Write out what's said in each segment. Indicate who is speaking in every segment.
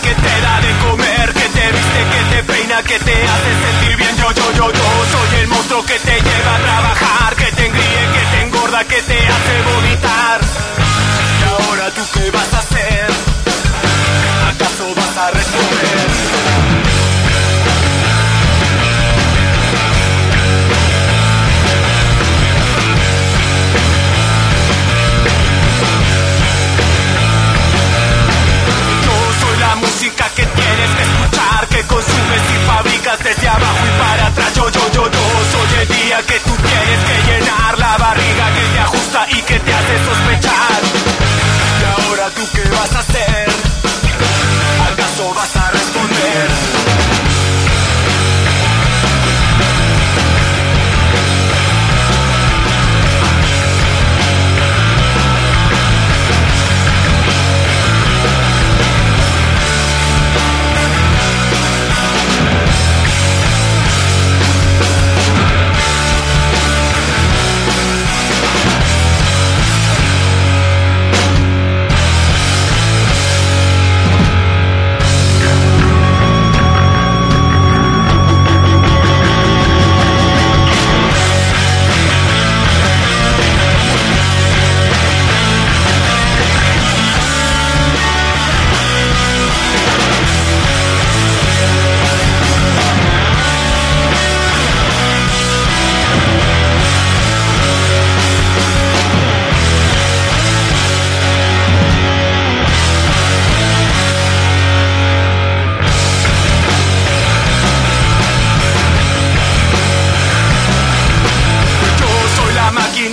Speaker 1: que te da de comer, que te viste, que te peina, que te hace sentir bien. Yo, yo, yo, yo soy el monstruo que te lleva a trabajar, que te engríe, que te engorda, que te hace vomitar.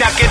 Speaker 1: máquina